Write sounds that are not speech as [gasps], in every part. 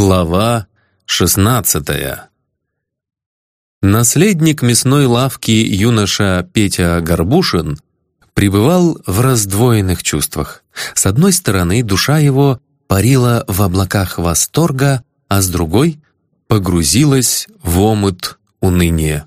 Глава шестнадцатая Наследник мясной лавки юноша Петя Горбушин пребывал в раздвоенных чувствах. С одной стороны, душа его парила в облаках восторга, а с другой погрузилась в омут уныния.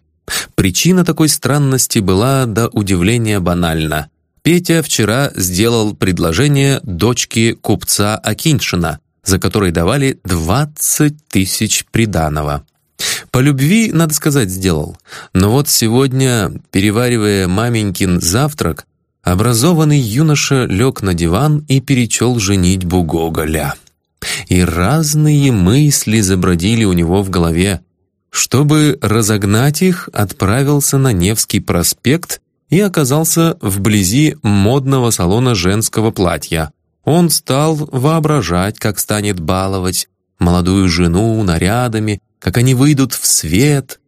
Причина такой странности была до удивления банальна. Петя вчера сделал предложение дочке купца Акиншина — за который давали 20 тысяч приданого. По любви, надо сказать, сделал. Но вот сегодня, переваривая маменькин завтрак, образованный юноша лег на диван и перечел женитьбу Гоголя. И разные мысли забродили у него в голове. Чтобы разогнать их, отправился на Невский проспект и оказался вблизи модного салона женского платья, он стал воображать, как станет баловать молодую жену нарядами, как они выйдут в свет.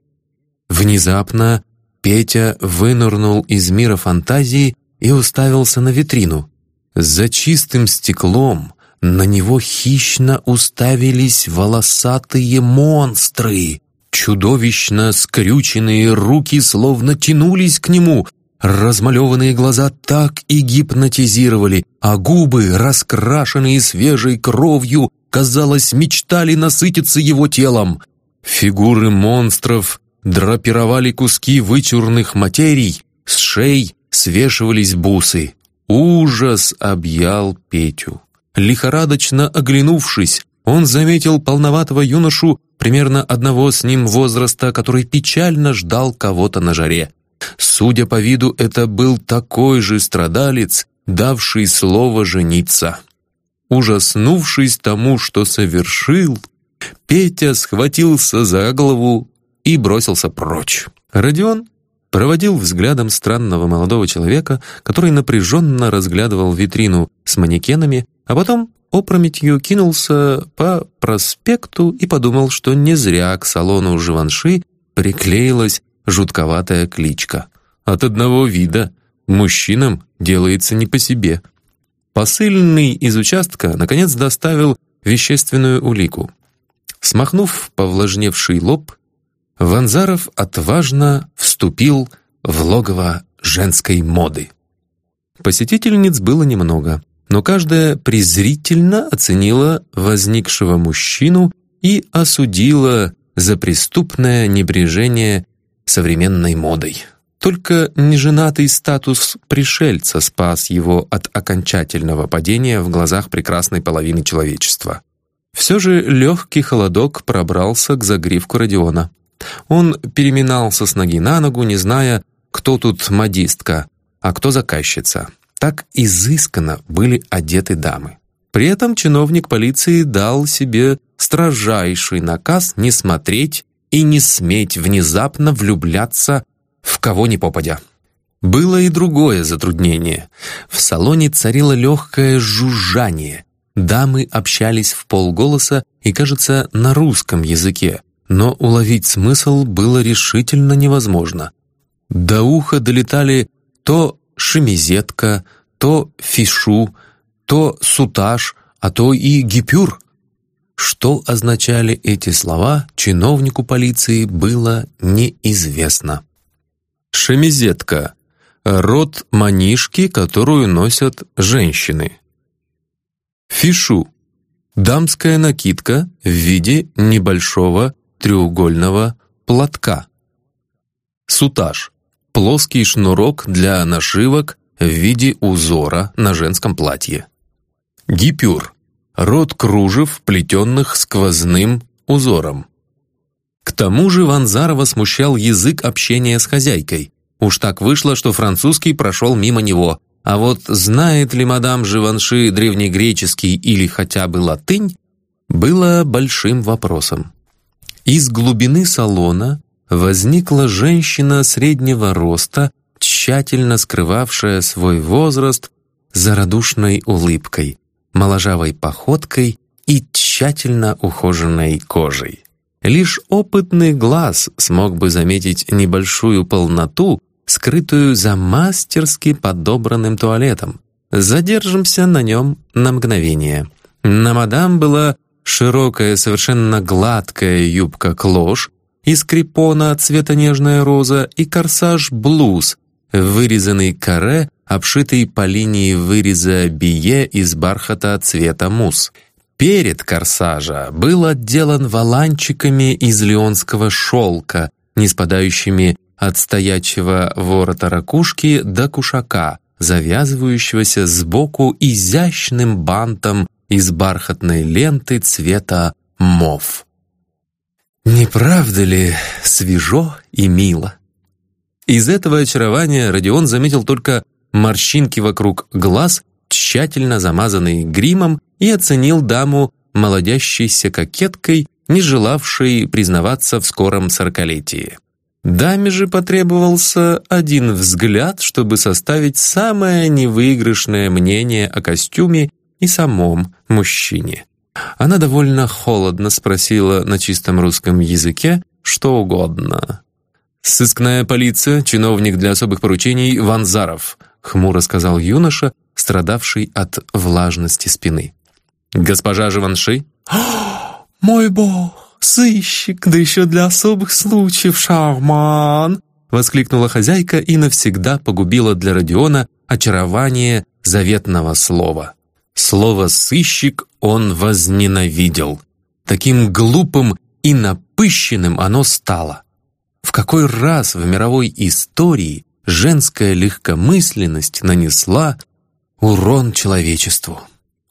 Внезапно Петя вынырнул из мира фантазии и уставился на витрину. За чистым стеклом на него хищно уставились волосатые монстры. Чудовищно скрюченные руки словно тянулись к нему, Размалеванные глаза так и гипнотизировали, а губы, раскрашенные свежей кровью, казалось, мечтали насытиться его телом. Фигуры монстров драпировали куски вычурных материй, с шей свешивались бусы. Ужас объял Петю. Лихорадочно оглянувшись, он заметил полноватого юношу примерно одного с ним возраста, который печально ждал кого-то на жаре. Судя по виду, это был такой же страдалец, давший слово жениться. Ужаснувшись тому, что совершил, Петя схватился за голову и бросился прочь. Родион проводил взглядом странного молодого человека, который напряженно разглядывал витрину с манекенами, а потом опрометью кинулся по проспекту и подумал, что не зря к салону Живанши приклеилась жутковатая кличка. От одного вида мужчинам делается не по себе. Посыльный из участка наконец доставил вещественную улику. Смахнув повлажневший лоб, Ванзаров отважно вступил в логово женской моды. Посетительниц было немного, но каждая презрительно оценила возникшего мужчину и осудила за преступное небрежение современной модой. Только неженатый статус пришельца спас его от окончательного падения в глазах прекрасной половины человечества. Все же легкий холодок пробрался к загривку Родиона. Он переминался с ноги на ногу, не зная, кто тут модистка, а кто заказчица. Так изысканно были одеты дамы. При этом чиновник полиции дал себе строжайший наказ не смотреть и не сметь внезапно влюбляться в кого ни попадя. Было и другое затруднение. В салоне царило легкое жужжание. Дамы общались в полголоса и, кажется, на русском языке, но уловить смысл было решительно невозможно. До уха долетали то шемизетка, то фишу, то сутаж, а то и гипюр. Что означали эти слова, чиновнику полиции было неизвестно. Шемизетка — род манишки, которую носят женщины. Фишу — дамская накидка в виде небольшого треугольного платка. Сутаж — плоский шнурок для нашивок в виде узора на женском платье. Гипюр род кружев, плетенных сквозным узором. К тому же Ванзарова смущал язык общения с хозяйкой. Уж так вышло, что французский прошел мимо него. А вот знает ли мадам Живанши древнегреческий или хотя бы латынь, было большим вопросом. Из глубины салона возникла женщина среднего роста, тщательно скрывавшая свой возраст за радушной улыбкой моложавой походкой и тщательно ухоженной кожей. Лишь опытный глаз смог бы заметить небольшую полноту, скрытую за мастерски подобранным туалетом. Задержимся на нем на мгновение. На мадам было широкая, совершенно гладкая юбка-клош из крепона цвета нежная роза и корсаж-блуз, вырезанный каре, обшитый по линии выреза бие из бархата цвета мусс. Перед корсажа был отделан валанчиками из леонского шелка, не спадающими от стоячего ворота ракушки до кушака, завязывающегося сбоку изящным бантом из бархатной ленты цвета мов. Не правда ли свежо и мило? Из этого очарования Родион заметил только морщинки вокруг глаз, тщательно замазанные гримом, и оценил даму молодящейся кокеткой, не желавшей признаваться в скором сорокалетии. Даме же потребовался один взгляд, чтобы составить самое невыигрышное мнение о костюме и самом мужчине. Она довольно холодно спросила на чистом русском языке что угодно. «Сыскная полиция, чиновник для особых поручений Ванзаров», хмуро сказал юноша, страдавший от влажности спины. «Госпожа Живанши?» [gasps] «Мой бог! «Сыщик, да еще для особых случаев, шарман!» воскликнула хозяйка и навсегда погубила для Родиона очарование заветного слова. Слово «сыщик» он возненавидел. Таким глупым и напыщенным оно стало. В какой раз в мировой истории женская легкомысленность нанесла урон человечеству?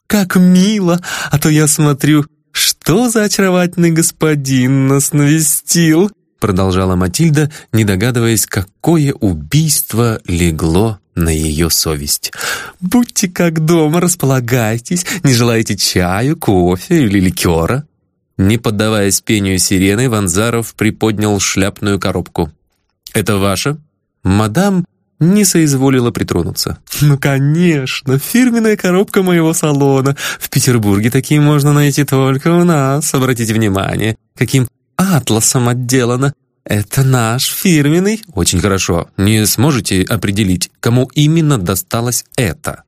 «Как мило! А то я смотрю, «Что за очаровательный господин нас навестил?» продолжала Матильда, не догадываясь, какое убийство легло на ее совесть. «Будьте как дома, располагайтесь. Не желаете чаю, кофе или ликера?» Не поддаваясь пению сирены, Ванзаров приподнял шляпную коробку. «Это ваше?» Мадам не соизволила притронуться. «Ну, конечно, фирменная коробка моего салона. В Петербурге такие можно найти только у нас. Обратите внимание, каким атласом отделано. Это наш фирменный». «Очень хорошо. Не сможете определить, кому именно досталось это?»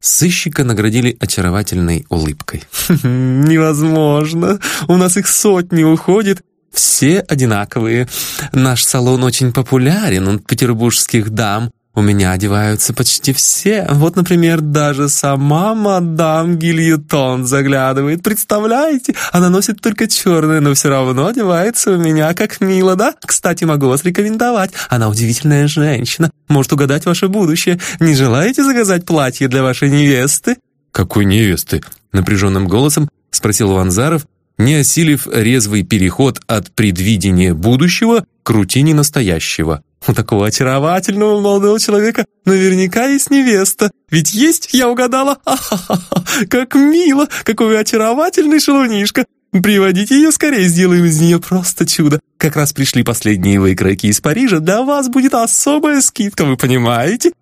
Сыщика наградили очаровательной улыбкой. «Невозможно. У нас их сотни уходит, все одинаковые. Наш салон очень популярен у петербургских дам. У меня одеваются почти все. Вот, например, даже сама мадам Гильютон заглядывает. Представляете? Она носит только черное, но все равно одевается у меня как мило, да? Кстати, могу вас рекомендовать. Она удивительная женщина. Может угадать ваше будущее. Не желаете заказать платье для вашей невесты? «Какой невесты?» — напряженным голосом спросил Ванзаров, не осилив резвый переход от предвидения будущего к рутине настоящего. У такого очаровательного молодого человека наверняка есть невеста. Ведь есть, я угадала. [laughs] Ха-ха-ха, как мило, какой очаровательный шалунишка. Приводите ее скорее, сделаем из нее просто чудо. Как раз пришли последние выкройки из Парижа, для вас будет особая скидка, вы понимаете?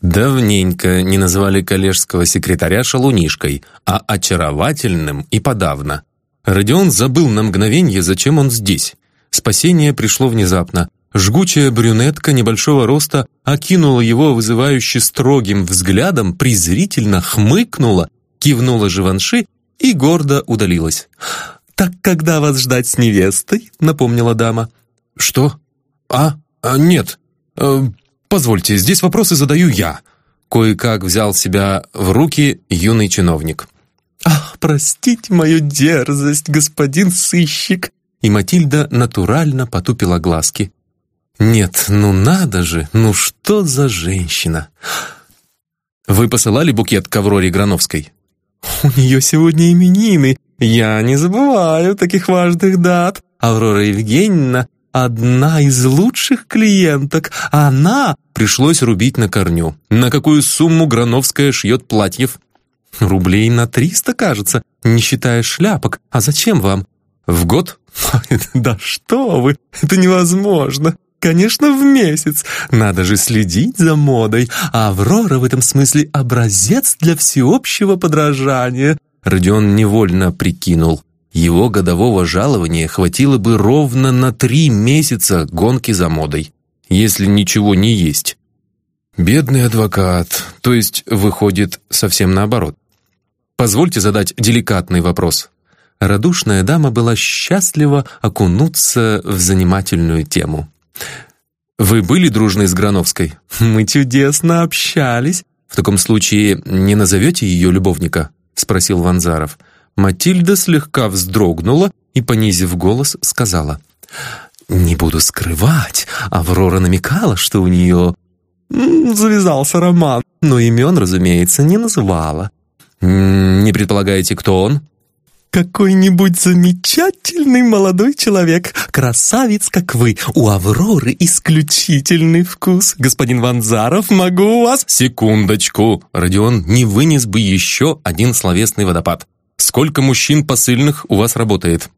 Давненько не назвали коллежского секретаря шалунишкой, а очаровательным и подавно. Родион забыл на мгновение, зачем он здесь. Спасение пришло внезапно. Жгучая брюнетка небольшого роста окинула его вызывающе строгим взглядом, презрительно хмыкнула, кивнула Живанши и гордо удалилась. «Так когда вас ждать с невестой?» — напомнила дама. «Что? А? а нет. Э, позвольте, здесь вопросы задаю я». Кое-как взял себя в руки юный чиновник. «Ах, простите мою дерзость, господин сыщик!» И Матильда натурально потупила глазки. «Нет, ну надо же, ну что за женщина!» «Вы посылали букет к Авроре Грановской?» «У нее сегодня именины. Я не забываю таких важных дат. Аврора Евгеньевна — одна из лучших клиенток. Она...» Пришлось рубить на корню. «На какую сумму Грановская шьет платьев?» «Рублей на триста, кажется, не считая шляпок. А зачем вам?» «В год?» [laughs] «Да что вы, это невозможно!» Конечно, в месяц. Надо же следить за модой. Аврора в этом смысле образец для всеобщего подражания. Родион невольно прикинул. Его годового жалования хватило бы ровно на три месяца гонки за модой, если ничего не есть. Бедный адвокат, то есть выходит совсем наоборот. Позвольте задать деликатный вопрос. Радушная дама была счастлива окунуться в занимательную тему. «Вы были дружны с Грановской?» «Мы чудесно общались». «В таком случае не назовете ее любовника?» — спросил Ванзаров. Матильда слегка вздрогнула и, понизив голос, сказала. «Не буду скрывать, Аврора намекала, что у нее завязался роман, но имен, разумеется, не называла». «Не предполагаете, кто он?» какой-нибудь замечательный молодой человек, красавец, как вы. У Авроры исключительный вкус. Господин Ванзаров, могу у вас...» «Секундочку!» Родион не вынес бы еще один словесный водопад. «Сколько мужчин посыльных у вас работает?»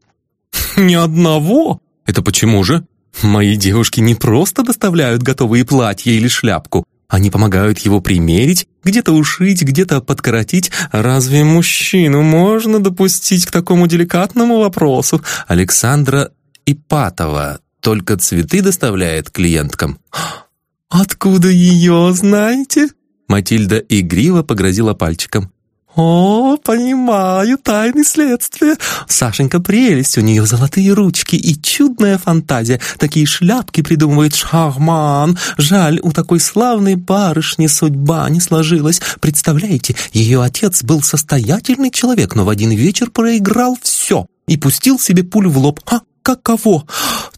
«Ни одного!» «Это почему же?» «Мои девушки не просто доставляют готовые платья или шляпку. Они помогают его примерить, где-то ушить, где-то подкоротить. Разве мужчину можно допустить к такому деликатному вопросу? Александра Ипатова только цветы доставляет клиенткам. «Откуда ее знаете?» Матильда игриво погрозила пальчиком. «О, понимаю, тайны следствия. Сашенька прелесть, у нее золотые ручки и чудная фантазия. Такие шляпки придумывает шахман. Жаль, у такой славной барышни судьба не сложилась. Представляете, ее отец был состоятельный человек, но в один вечер проиграл все и пустил себе пулю в лоб. А, каково?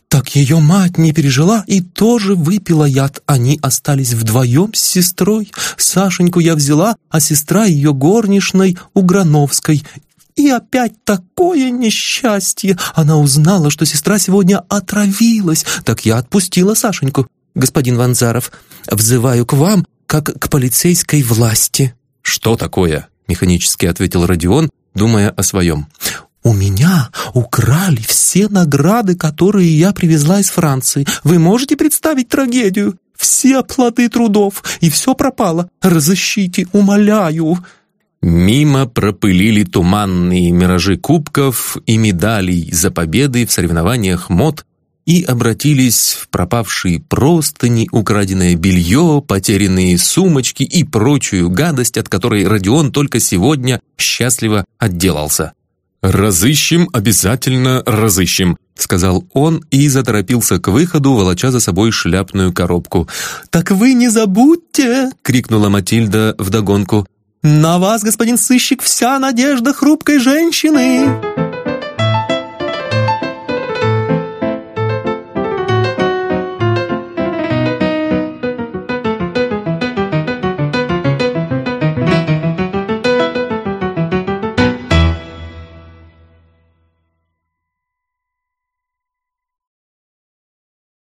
Так ее мать не пережила и тоже выпила яд. Они остались вдвоем с сестрой. Сашеньку я взяла, а сестра ее горничной у Грановской. И опять такое несчастье. Она узнала, что сестра сегодня отравилась. Так я отпустила Сашеньку. Господин Ванзаров, взываю к вам, как к полицейской власти. «Что такое?» — механически ответил Родион, думая о своем. «У меня украли все награды, которые я привезла из Франции. Вы можете представить трагедию? Все плоды трудов, и все пропало. Разыщите, умоляю!» Мимо пропылили туманные миражи кубков и медалей за победы в соревнованиях мод и обратились в пропавшие простыни, украденное белье, потерянные сумочки и прочую гадость, от которой Родион только сегодня счастливо отделался. «Разыщем, обязательно разыщем», — сказал он и заторопился к выходу, волоча за собой шляпную коробку. «Так вы не забудьте!» — крикнула Матильда вдогонку. «На вас, господин сыщик, вся надежда хрупкой женщины!»